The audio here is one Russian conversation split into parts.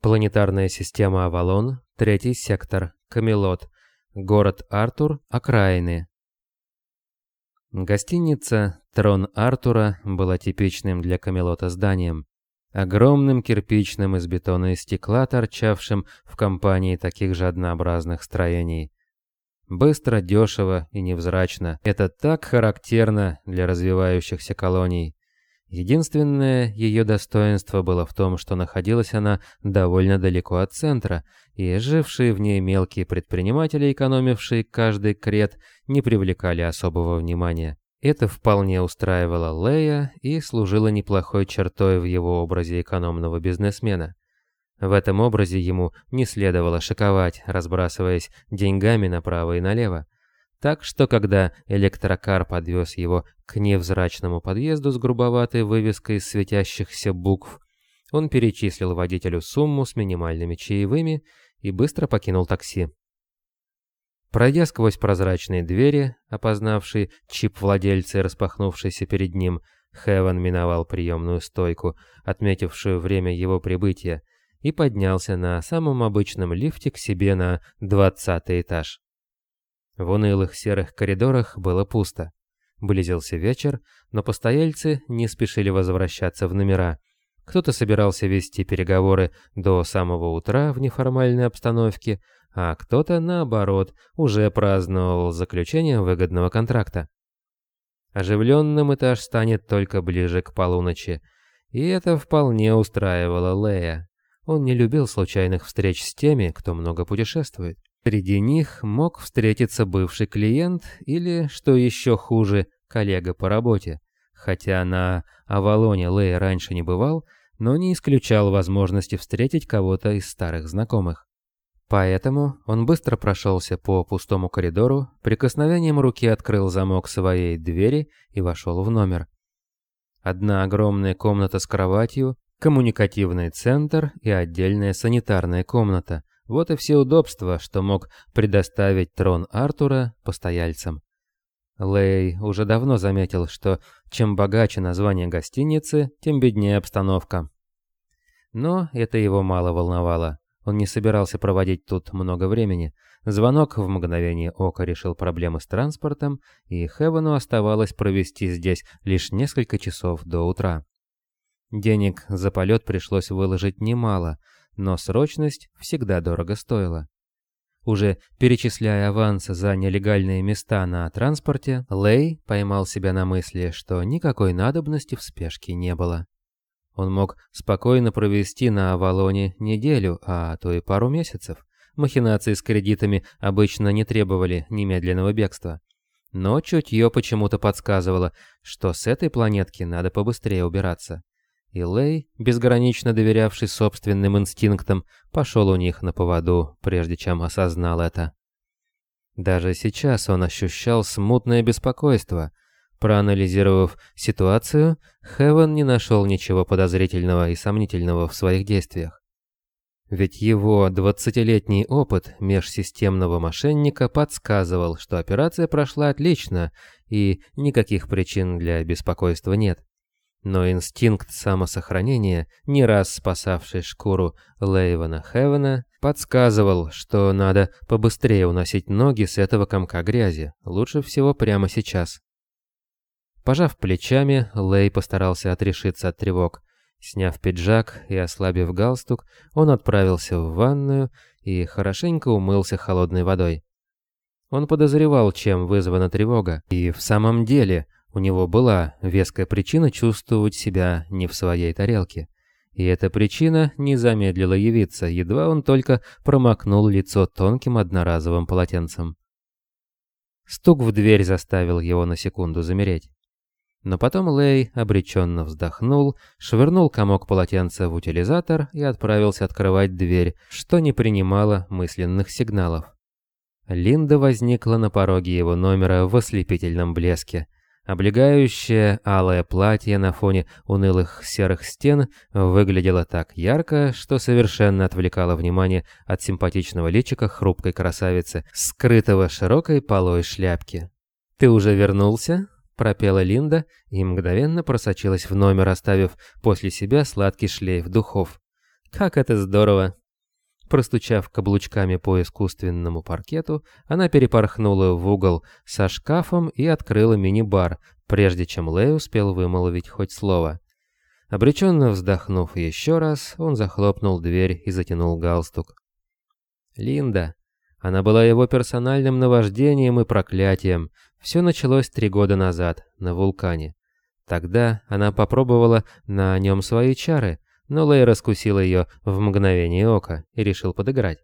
Планетарная система Авалон, третий сектор, Камелот, город Артур, окраины. Гостиница «Трон Артура» была типичным для Камелота зданием. Огромным кирпичным из бетона и стекла, торчавшим в компании таких же однообразных строений. Быстро, дешево и невзрачно. Это так характерно для развивающихся колоний. Единственное ее достоинство было в том, что находилась она довольно далеко от центра, и жившие в ней мелкие предприниматели, экономившие каждый крет, не привлекали особого внимания. Это вполне устраивало Лея и служило неплохой чертой в его образе экономного бизнесмена. В этом образе ему не следовало шиковать, разбрасываясь деньгами направо и налево. Так что, когда электрокар подвез его к невзрачному подъезду с грубоватой вывеской из светящихся букв, он перечислил водителю сумму с минимальными чаевыми и быстро покинул такси. Пройдя сквозь прозрачные двери, опознавший чип владельца и распахнувшийся перед ним, Хевен миновал приемную стойку, отметившую время его прибытия, и поднялся на самом обычном лифте к себе на двадцатый этаж. В унылых серых коридорах было пусто. Близился вечер, но постояльцы не спешили возвращаться в номера. Кто-то собирался вести переговоры до самого утра в неформальной обстановке, а кто-то, наоборот, уже праздновал заключение выгодного контракта. Оживленным этаж станет только ближе к полуночи, и это вполне устраивало Лея. Он не любил случайных встреч с теми, кто много путешествует. Среди них мог встретиться бывший клиент или, что еще хуже, коллега по работе. Хотя на Авалоне Лэй раньше не бывал, но не исключал возможности встретить кого-то из старых знакомых. Поэтому он быстро прошелся по пустому коридору, прикосновением руки открыл замок своей двери и вошел в номер. Одна огромная комната с кроватью, коммуникативный центр и отдельная санитарная комната – вот и все удобства, что мог предоставить трон Артура постояльцам. Лей уже давно заметил, что чем богаче название гостиницы, тем беднее обстановка. Но это его мало волновало. Он не собирался проводить тут много времени. Звонок в мгновение ока решил проблемы с транспортом, и Хевену оставалось провести здесь лишь несколько часов до утра. Денег за полет пришлось выложить немало, но срочность всегда дорого стоила. Уже перечисляя авансы за нелегальные места на транспорте, Лей поймал себя на мысли, что никакой надобности в спешке не было. Он мог спокойно провести на Авалоне неделю, а то и пару месяцев. Махинации с кредитами обычно не требовали немедленного бегства. Но чутье почему-то подсказывало, что с этой планетки надо побыстрее убираться. И Лей, безгранично доверявший собственным инстинктам, пошел у них на поводу, прежде чем осознал это. Даже сейчас он ощущал смутное беспокойство. Проанализировав ситуацию, Хевен не нашел ничего подозрительного и сомнительного в своих действиях. Ведь его двадцатилетний опыт межсистемного мошенника подсказывал, что операция прошла отлично и никаких причин для беспокойства нет. Но инстинкт самосохранения, не раз спасавший шкуру Лейвана Хевена, подсказывал, что надо побыстрее уносить ноги с этого комка грязи, лучше всего прямо сейчас. Пожав плечами, Лей постарался отрешиться от тревог. Сняв пиджак и ослабив галстук, он отправился в ванную и хорошенько умылся холодной водой. Он подозревал, чем вызвана тревога, и в самом деле у него была веская причина чувствовать себя не в своей тарелке. И эта причина не замедлила явиться, едва он только промокнул лицо тонким одноразовым полотенцем. Стук в дверь заставил его на секунду замереть. Но потом Лей обреченно вздохнул, швырнул комок полотенца в утилизатор и отправился открывать дверь, что не принимало мысленных сигналов. Линда возникла на пороге его номера в ослепительном блеске. Облегающее алое платье на фоне унылых серых стен выглядело так ярко, что совершенно отвлекало внимание от симпатичного личика хрупкой красавицы, скрытого широкой полой шляпки. «Ты уже вернулся?» – пропела Линда и мгновенно просочилась в номер, оставив после себя сладкий шлейф духов. Как это здорово! Простучав каблучками по искусственному паркету, она перепорхнула в угол со шкафом и открыла мини-бар, прежде чем Лэй успел вымолвить хоть слово. Обреченно вздохнув еще раз, он захлопнул дверь и затянул галстук. Линда. Она была его персональным наваждением и проклятием. Все началось три года назад, на вулкане. Тогда она попробовала на нем свои чары, но Лэй раскусил ее в мгновение ока и решил подыграть.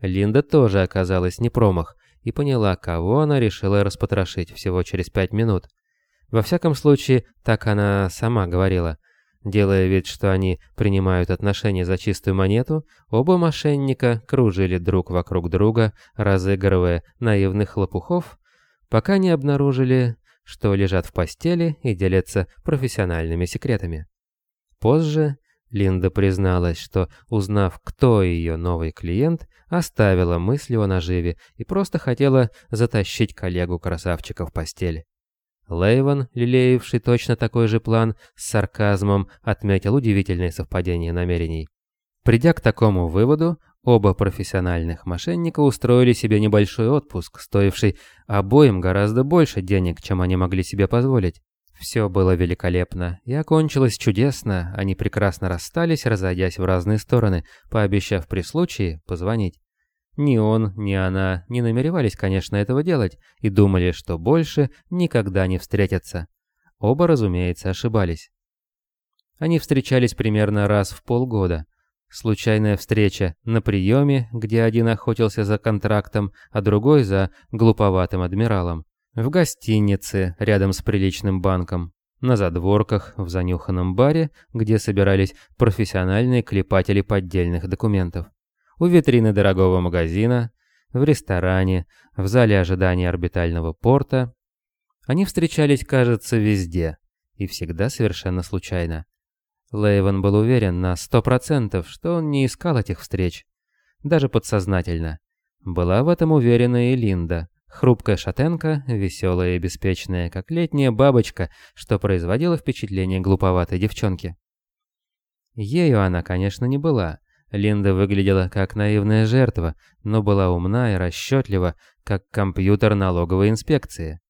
Линда тоже оказалась не промах и поняла, кого она решила распотрошить всего через пять минут. Во всяком случае, так она сама говорила. Делая вид, что они принимают отношения за чистую монету, оба мошенника кружили друг вокруг друга, разыгрывая наивных лопухов, пока не обнаружили, что лежат в постели и делятся профессиональными секретами. Позже Линда призналась, что, узнав, кто ее новый клиент, оставила мысли о наживе и просто хотела затащить коллегу-красавчика в постель. Лейван, лелеявший точно такой же план, с сарказмом отметил удивительное совпадение намерений. Придя к такому выводу, оба профессиональных мошенника устроили себе небольшой отпуск, стоивший обоим гораздо больше денег, чем они могли себе позволить. Все было великолепно и окончилось чудесно, они прекрасно расстались, разойдясь в разные стороны, пообещав при случае позвонить. Ни он, ни она не намеревались, конечно, этого делать и думали, что больше никогда не встретятся. Оба, разумеется, ошибались. Они встречались примерно раз в полгода. Случайная встреча на приеме, где один охотился за контрактом, а другой за глуповатым адмиралом. В гостинице, рядом с приличным банком. На задворках, в занюханном баре, где собирались профессиональные клепатели поддельных документов. У витрины дорогого магазина, в ресторане, в зале ожидания орбитального порта. Они встречались, кажется, везде. И всегда совершенно случайно. Лейвен был уверен на сто процентов, что он не искал этих встреч. Даже подсознательно. Была в этом уверена и Линда. Хрупкая шатенка, веселая и беспечная, как летняя бабочка, что производило впечатление глуповатой девчонки. Ею она, конечно, не была. Линда выглядела как наивная жертва, но была умна и расчетлива, как компьютер налоговой инспекции.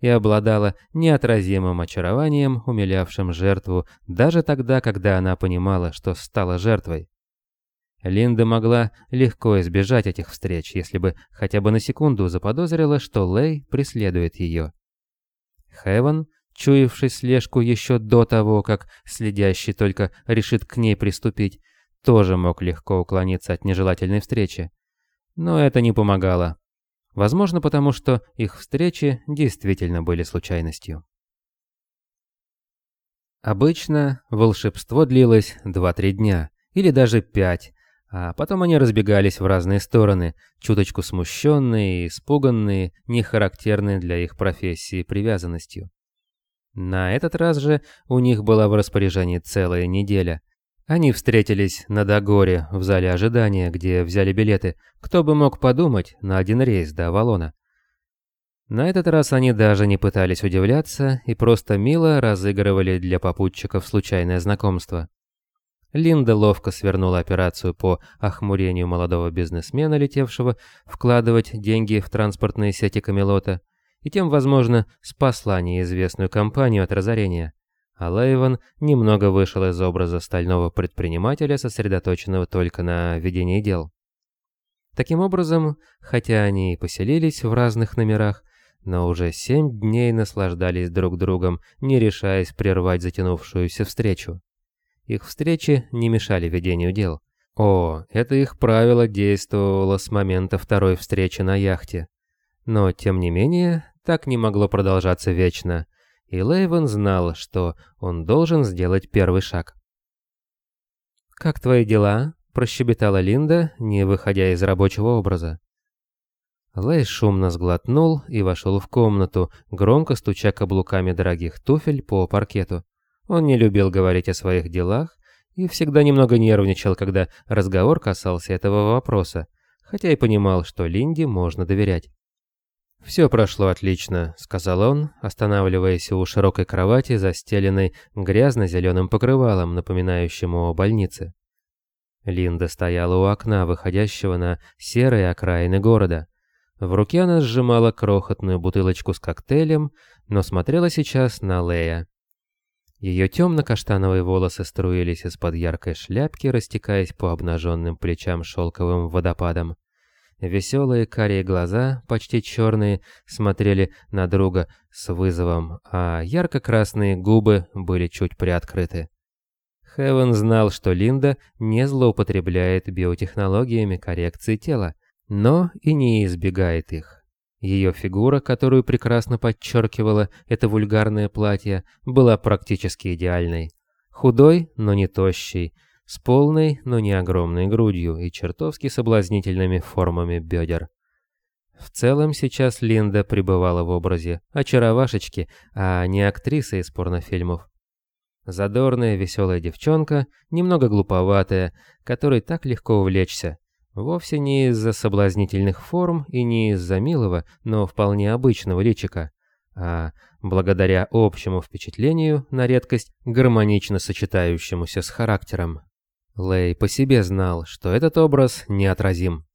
И обладала неотразимым очарованием, умилявшим жертву даже тогда, когда она понимала, что стала жертвой. Линда могла легко избежать этих встреч, если бы хотя бы на секунду заподозрила, что Лэй преследует ее. Хевен, чуявший слежку еще до того, как следящий только решит к ней приступить, тоже мог легко уклониться от нежелательной встречи. Но это не помогало. Возможно, потому что их встречи действительно были случайностью. Обычно волшебство длилось 2-3 дня, или даже 5, а потом они разбегались в разные стороны, чуточку смущенные испуганные, не характерные для их профессии привязанностью. На этот раз же у них была в распоряжении целая неделя. Они встретились на Дагоре в зале ожидания, где взяли билеты. Кто бы мог подумать, на один рейс до Авалона. На этот раз они даже не пытались удивляться и просто мило разыгрывали для попутчиков случайное знакомство. Линда ловко свернула операцию по охмурению молодого бизнесмена, летевшего вкладывать деньги в транспортные сети Камелота, и тем, возможно, спасла неизвестную компанию от разорения. А Лейван немного вышел из образа стального предпринимателя, сосредоточенного только на ведении дел. Таким образом, хотя они и поселились в разных номерах, но уже семь дней наслаждались друг другом, не решаясь прервать затянувшуюся встречу. Их встречи не мешали ведению дел. О, это их правило действовало с момента второй встречи на яхте. Но, тем не менее, так не могло продолжаться вечно, и Лейвен знал, что он должен сделать первый шаг. «Как твои дела?» – прощебетала Линда, не выходя из рабочего образа. Лей шумно сглотнул и вошел в комнату, громко стуча каблуками дорогих туфель по паркету. Он не любил говорить о своих делах и всегда немного нервничал, когда разговор касался этого вопроса, хотя и понимал, что Линде можно доверять. «Все прошло отлично», — сказал он, останавливаясь у широкой кровати, застеленной грязно-зеленым покрывалом, напоминающим о больнице. Линда стояла у окна, выходящего на серые окраины города. В руке она сжимала крохотную бутылочку с коктейлем, но смотрела сейчас на Лея. Ее темно-каштановые волосы струились из-под яркой шляпки, растекаясь по обнаженным плечам шелковым водопадом. Веселые карие глаза, почти черные, смотрели на друга с вызовом, а ярко-красные губы были чуть приоткрыты. Хевен знал, что Линда не злоупотребляет биотехнологиями коррекции тела, но и не избегает их. Ее фигура, которую прекрасно подчеркивало это вульгарное платье, была практически идеальной. Худой, но не тощий, с полной, но не огромной грудью и чертовски соблазнительными формами бедер. В целом сейчас Линда пребывала в образе очаровашечки, а не актрисы из порнофильмов. Задорная, веселая девчонка, немного глуповатая, которой так легко увлечься. Вовсе не из-за соблазнительных форм и не из-за милого, но вполне обычного личика, а благодаря общему впечатлению, на редкость гармонично сочетающемуся с характером. Лэй по себе знал, что этот образ неотразим.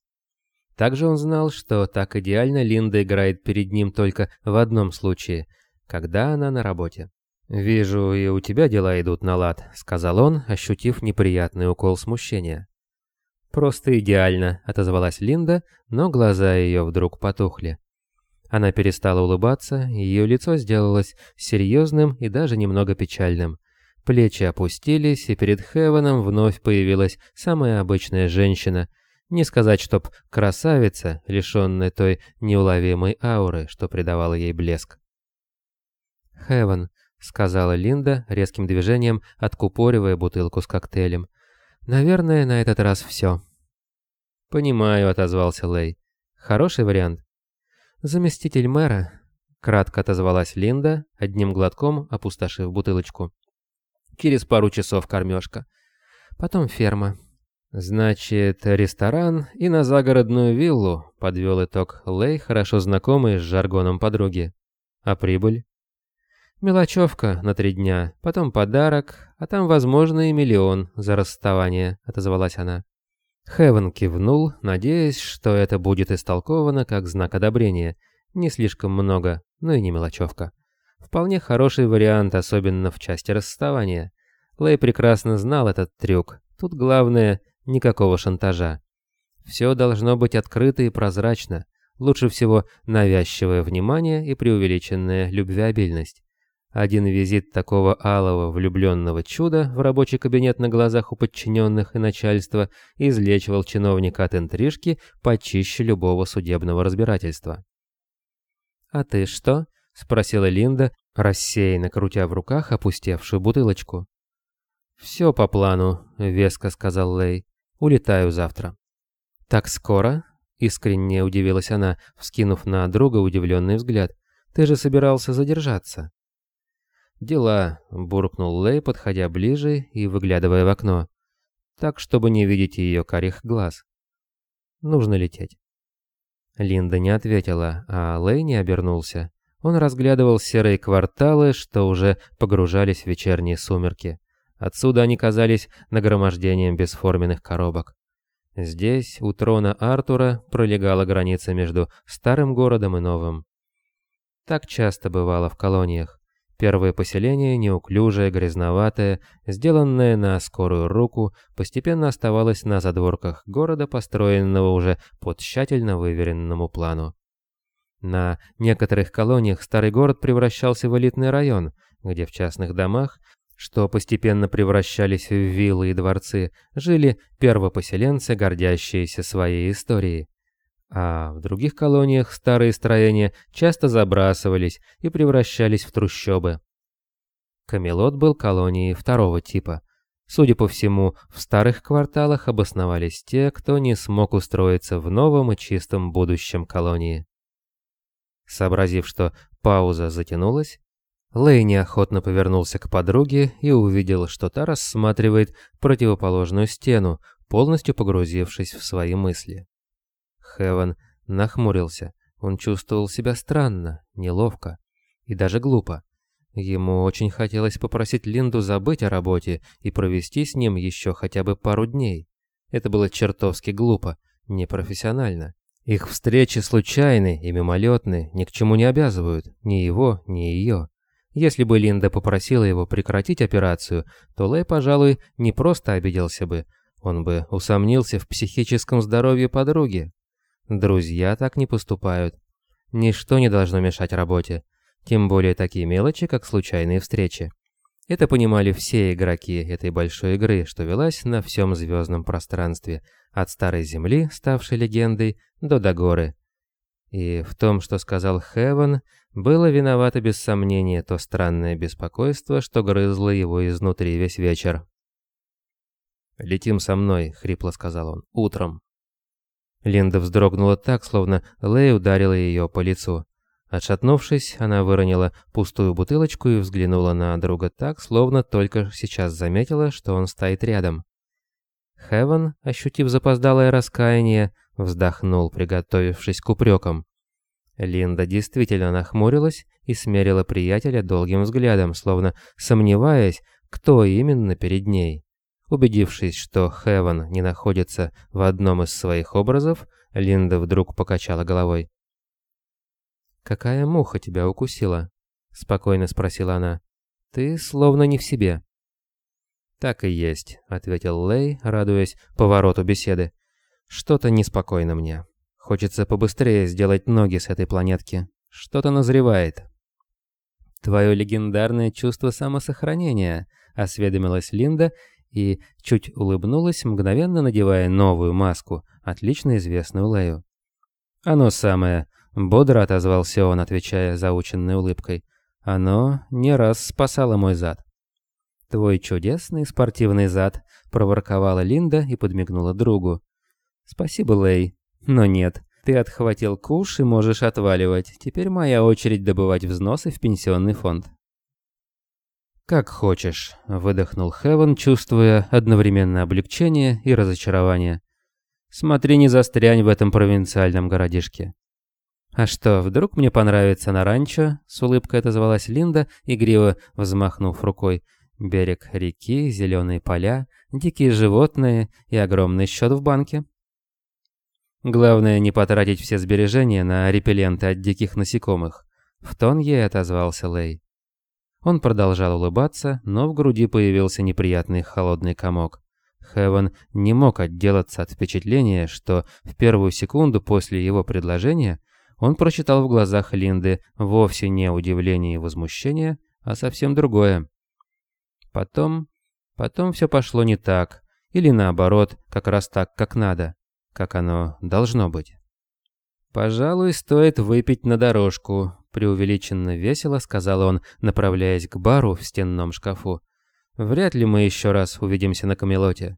Также он знал, что так идеально Линда играет перед ним только в одном случае, когда она на работе. «Вижу, и у тебя дела идут на лад», — сказал он, ощутив неприятный укол смущения. «Просто идеально», — отозвалась Линда, но глаза ее вдруг потухли. Она перестала улыбаться, ее лицо сделалось серьезным и даже немного печальным. Плечи опустились, и перед Хевеном вновь появилась самая обычная женщина. Не сказать, чтоб красавица, лишенная той неуловимой ауры, что придавала ей блеск. «Хевен», — сказала Линда, резким движением откупоривая бутылку с коктейлем. «Наверное, на этот раз все». «Понимаю», — отозвался Лей. «Хороший вариант». «Заместитель мэра», — кратко отозвалась Линда, одним глотком опустошив бутылочку. Через пару часов кормежка. Потом ферма. Значит, ресторан и на загородную виллу, подвел итог Лей, хорошо знакомый с жаргоном подруги. А прибыль? Мелочевка на три дня, потом подарок, а там, возможно, и миллион за расставание, отозвалась она. Хевен кивнул, надеясь, что это будет истолковано как знак одобрения. Не слишком много, но и не мелочевка. Вполне хороший вариант, особенно в части расставания. Лэй прекрасно знал этот трюк. Тут главное – никакого шантажа. Все должно быть открыто и прозрачно. Лучше всего навязчивое внимание и преувеличенная любвеобильность. Один визит такого алого влюбленного чуда в рабочий кабинет на глазах у подчиненных и начальства излечивал чиновника от интрижки почище любого судебного разбирательства. «А ты что?» — спросила Линда, рассеянно крутя в руках опустевшую бутылочку. «Все по плану», — веско сказал Лей. «Улетаю завтра». «Так скоро?» — искренне удивилась она, вскинув на друга удивленный взгляд. «Ты же собирался задержаться». «Дела», — буркнул Лей, подходя ближе и выглядывая в окно. Так, чтобы не видеть ее карих глаз. «Нужно лететь». Линда не ответила, а Лей не обернулся. Он разглядывал серые кварталы, что уже погружались в вечерние сумерки. Отсюда они казались нагромождением бесформенных коробок. Здесь, у трона Артура, пролегала граница между старым городом и новым. Так часто бывало в колониях. Первое поселение, неуклюжее, грязноватое, сделанное на скорую руку, постепенно оставалось на задворках города, построенного уже по тщательно выверенному плану. На некоторых колониях старый город превращался в элитный район, где в частных домах, что постепенно превращались в виллы и дворцы, жили первопоселенцы, гордящиеся своей историей а в других колониях старые строения часто забрасывались и превращались в трущобы. Камелот был колонией второго типа. Судя по всему, в старых кварталах обосновались те, кто не смог устроиться в новом и чистом будущем колонии. Сообразив, что пауза затянулась, Лэй неохотно повернулся к подруге и увидел, что та рассматривает противоположную стену, полностью погрузившись в свои мысли. Хевен нахмурился. Он чувствовал себя странно, неловко и даже глупо. Ему очень хотелось попросить Линду забыть о работе и провести с ним еще хотя бы пару дней. Это было чертовски глупо, непрофессионально. Их встречи случайны и мимолетны, ни к чему не обязывают, ни его, ни ее. Если бы Линда попросила его прекратить операцию, то Лэй, пожалуй, не просто обиделся бы, он бы усомнился в психическом здоровье подруги. Друзья так не поступают. Ничто не должно мешать работе, тем более такие мелочи, как случайные встречи. Это понимали все игроки этой большой игры, что велась на всем звездном пространстве, от Старой Земли, ставшей легендой, до Дагоры. И в том, что сказал Хевен, было виновато без сомнения то странное беспокойство, что грызло его изнутри весь вечер. «Летим со мной», — хрипло сказал он, — «утром». Линда вздрогнула так, словно Лэй ударила ее по лицу. Отшатнувшись, она выронила пустую бутылочку и взглянула на друга так, словно только сейчас заметила, что он стоит рядом. Хевен, ощутив запоздалое раскаяние, вздохнул, приготовившись к упрекам. Линда действительно нахмурилась и смерила приятеля долгим взглядом, словно сомневаясь, кто именно перед ней. Убедившись, что Хевен не находится в одном из своих образов, Линда вдруг покачала головой. «Какая муха тебя укусила?» — спокойно спросила она. «Ты словно не в себе». «Так и есть», — ответил Лей, радуясь повороту беседы. «Что-то неспокойно мне. Хочется побыстрее сделать ноги с этой планетки. Что-то назревает». «Твое легендарное чувство самосохранения», — осведомилась Линда и чуть улыбнулась, мгновенно надевая новую маску, отлично известную Лею. «Оно самое», — бодро отозвался он, отвечая заученной улыбкой. «Оно не раз спасало мой зад». «Твой чудесный спортивный зад», — проворковала Линда и подмигнула другу. «Спасибо, Лей. Но нет, ты отхватил куш и можешь отваливать. Теперь моя очередь добывать взносы в пенсионный фонд». «Как хочешь», — выдохнул Хевен, чувствуя одновременно облегчение и разочарование. «Смотри, не застрянь в этом провинциальном городишке». «А что, вдруг мне понравится на ранчо?» — с улыбкой отозвалась Линда, игриво взмахнув рукой. «Берег реки, зеленые поля, дикие животные и огромный счет в банке». «Главное, не потратить все сбережения на репелленты от диких насекомых», — в тон ей отозвался Лей. Он продолжал улыбаться, но в груди появился неприятный холодный комок. Хевен не мог отделаться от впечатления, что в первую секунду после его предложения он прочитал в глазах Линды вовсе не удивление и возмущение, а совсем другое. Потом... потом все пошло не так, или наоборот, как раз так, как надо, как оно должно быть. «Пожалуй, стоит выпить на дорожку», преувеличенно весело сказал он, направляясь к бару в стенном шкафу. Вряд ли мы еще раз увидимся на Камелоте.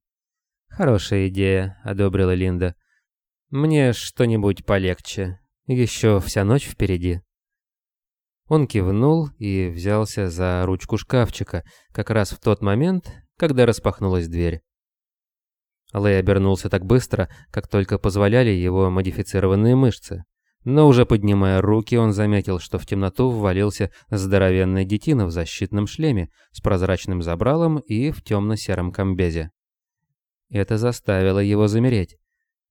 Хорошая идея, одобрила Линда. Мне что-нибудь полегче. Еще вся ночь впереди. Он кивнул и взялся за ручку шкафчика, как раз в тот момент, когда распахнулась дверь. Лэй обернулся так быстро, как только позволяли его модифицированные мышцы. Но уже поднимая руки, он заметил, что в темноту ввалился здоровенный детина в защитном шлеме с прозрачным забралом и в темно-сером комбезе. Это заставило его замереть.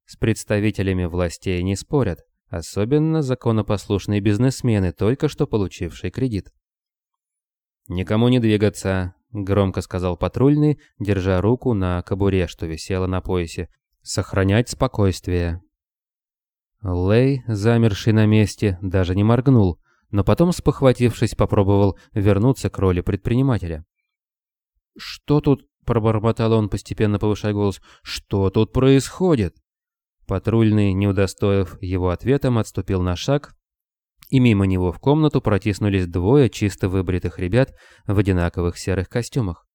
С представителями властей не спорят, особенно законопослушные бизнесмены, только что получившие кредит. «Никому не двигаться», — громко сказал патрульный, держа руку на кобуре, что висела на поясе. «Сохранять спокойствие». Лэй, замерший на месте, даже не моргнул, но потом, спохватившись, попробовал вернуться к роли предпринимателя. «Что тут?» — пробормотал он, постепенно повышая голос. «Что тут происходит?» Патрульный, не удостоив его ответом, отступил на шаг, и мимо него в комнату протиснулись двое чисто выбритых ребят в одинаковых серых костюмах.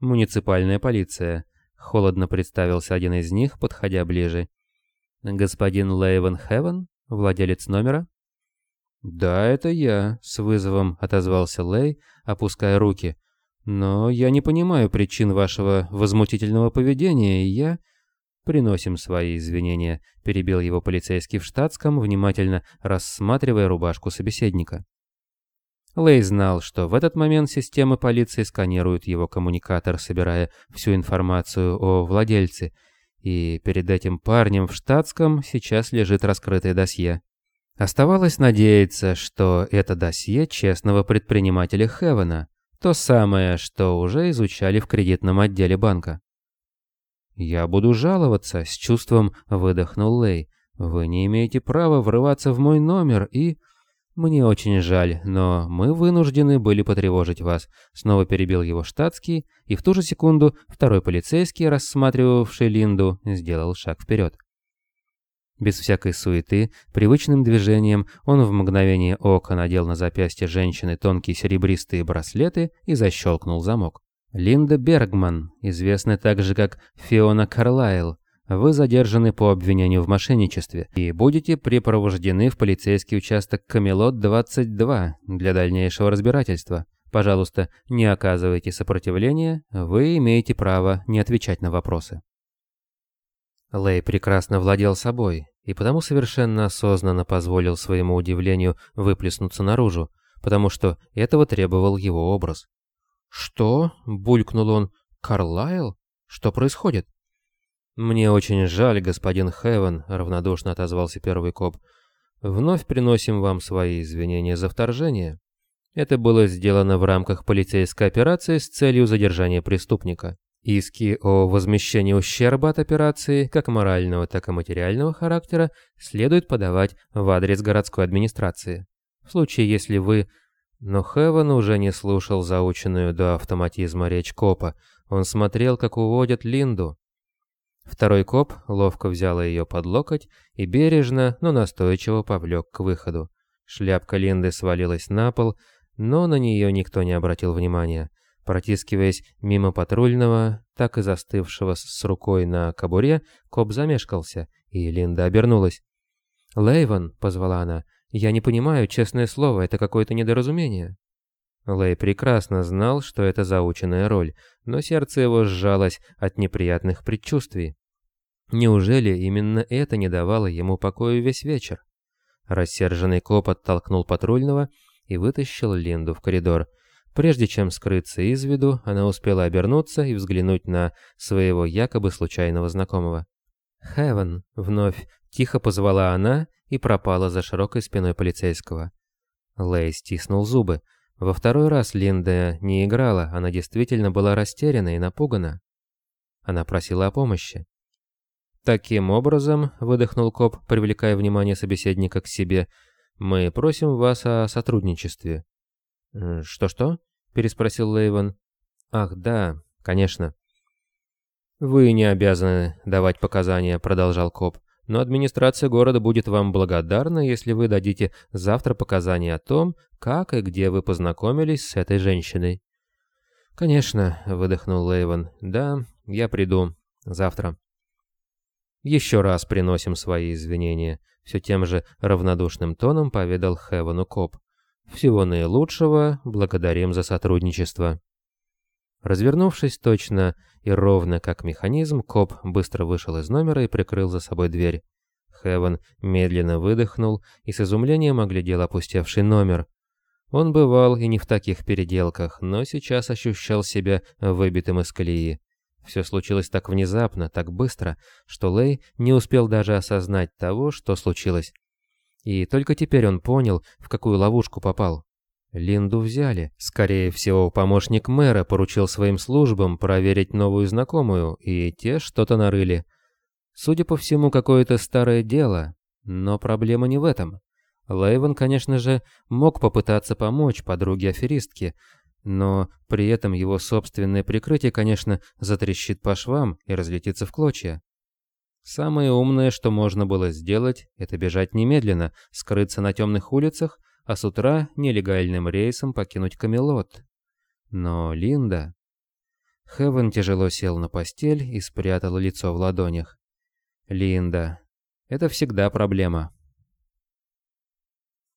«Муниципальная полиция», — холодно представился один из них, подходя ближе. «Господин Лейвен Хевен, владелец номера?» «Да, это я», — с вызовом отозвался Лей, опуская руки. «Но я не понимаю причин вашего возмутительного поведения, и я...» «Приносим свои извинения», — перебил его полицейский в штатском, внимательно рассматривая рубашку собеседника. Лей знал, что в этот момент системы полиции сканируют его коммуникатор, собирая всю информацию о владельце, и перед этим парнем в штатском сейчас лежит раскрытое досье. Оставалось надеяться, что это досье честного предпринимателя Хевена, то самое, что уже изучали в кредитном отделе банка. «Я буду жаловаться», — с чувством выдохнул Лей. «Вы не имеете права врываться в мой номер и...» «Мне очень жаль, но мы вынуждены были потревожить вас», — снова перебил его штатский, и в ту же секунду второй полицейский, рассматривавший Линду, сделал шаг вперед. Без всякой суеты, привычным движением он в мгновение ока надел на запястье женщины тонкие серебристые браслеты и защелкнул замок. Линда Бергман, известная также как Фиона Карлайл, вы задержаны по обвинению в мошенничестве и будете припровождены в полицейский участок Камелот-22 для дальнейшего разбирательства. Пожалуйста, не оказывайте сопротивления, вы имеете право не отвечать на вопросы. Лэй прекрасно владел собой, и потому совершенно осознанно позволил своему удивлению выплеснуться наружу, потому что этого требовал его образ. «Что?» — булькнул он. «Карлайл? Что происходит?» «Мне очень жаль, господин Хевен», — равнодушно отозвался первый коп. «Вновь приносим вам свои извинения за вторжение. Это было сделано в рамках полицейской операции с целью задержания преступника. Иски о возмещении ущерба от операции, как морального, так и материального характера, следует подавать в адрес городской администрации. В случае, если вы но Хевен уже не слушал заученную до автоматизма речь копа. Он смотрел, как уводят Линду. Второй коп ловко взял ее под локоть и бережно, но настойчиво повлек к выходу. Шляпка Линды свалилась на пол, но на нее никто не обратил внимания. Протискиваясь мимо патрульного, так и застывшего с рукой на кобуре, коп замешкался, и Линда обернулась. «Лейвен», — позвала она, «Я не понимаю, честное слово, это какое-то недоразумение». Лэй прекрасно знал, что это заученная роль, но сердце его сжалось от неприятных предчувствий. Неужели именно это не давало ему покоя весь вечер? Рассерженный коп оттолкнул патрульного и вытащил Линду в коридор. Прежде чем скрыться из виду, она успела обернуться и взглянуть на своего якобы случайного знакомого. «Хевен», — вновь тихо позвала она и пропала за широкой спиной полицейского. Лэй стиснул зубы. Во второй раз Линда не играла, она действительно была растеряна и напугана. Она просила о помощи. «Таким образом», — выдохнул коп, привлекая внимание собеседника к себе, — «мы просим вас о сотрудничестве». «Что-что?» — переспросил Лейвен. «Ах, да, конечно». «Вы не обязаны давать показания», — продолжал коп но администрация города будет вам благодарна, если вы дадите завтра показания о том, как и где вы познакомились с этой женщиной». «Конечно», — выдохнул Лейвен. «Да, я приду. Завтра». «Еще раз приносим свои извинения», — все тем же равнодушным тоном поведал Хевану Коп. «Всего наилучшего, благодарим за сотрудничество». Развернувшись точно и ровно как механизм, коп быстро вышел из номера и прикрыл за собой дверь. Хевен медленно выдохнул и с изумлением оглядел опустевший номер. Он бывал и не в таких переделках, но сейчас ощущал себя выбитым из колеи. Все случилось так внезапно, так быстро, что Лэй не успел даже осознать того, что случилось. И только теперь он понял, в какую ловушку попал. Линду взяли. Скорее всего, помощник мэра поручил своим службам проверить новую знакомую, и те что-то нарыли. Судя по всему, какое-то старое дело. Но проблема не в этом. Лейвен, конечно же, мог попытаться помочь подруге-аферистке, но при этом его собственное прикрытие, конечно, затрещит по швам и разлетится в клочья. Самое умное, что можно было сделать, это бежать немедленно, скрыться на темных улицах а с утра нелегальным рейсом покинуть Камелот. Но Линда... Хевен тяжело сел на постель и спрятал лицо в ладонях. Линда. Это всегда проблема.